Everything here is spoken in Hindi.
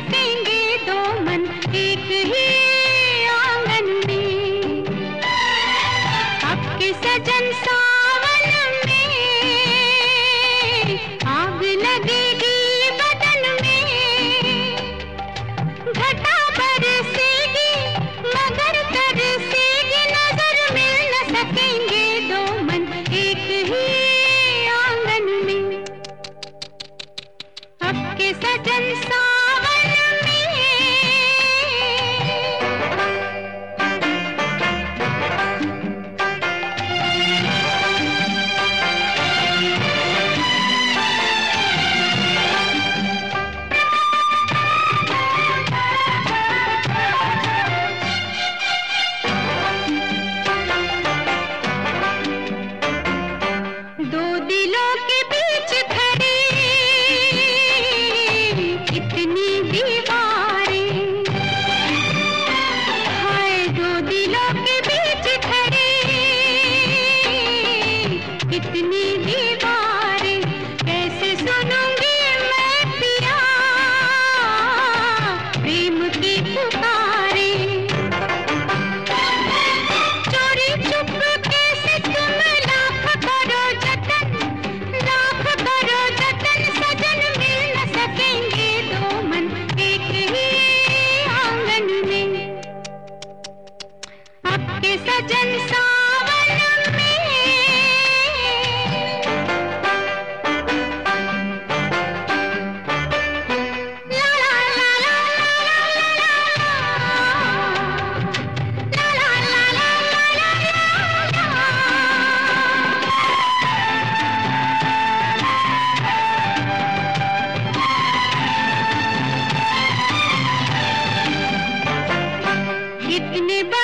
बसेंगे दो मन एक ही आँगन में। आपके सजन सा इतनी दीवारें कैसे सुनूँगी मैं पिया? प्रेम की पुकारें। चोरी चुप कैसे तुम लाख करो जतन, लाख करो जतन सजन मिल न सकेंगे दो मन एक ही आँगन में। अब के सजन सावन अपने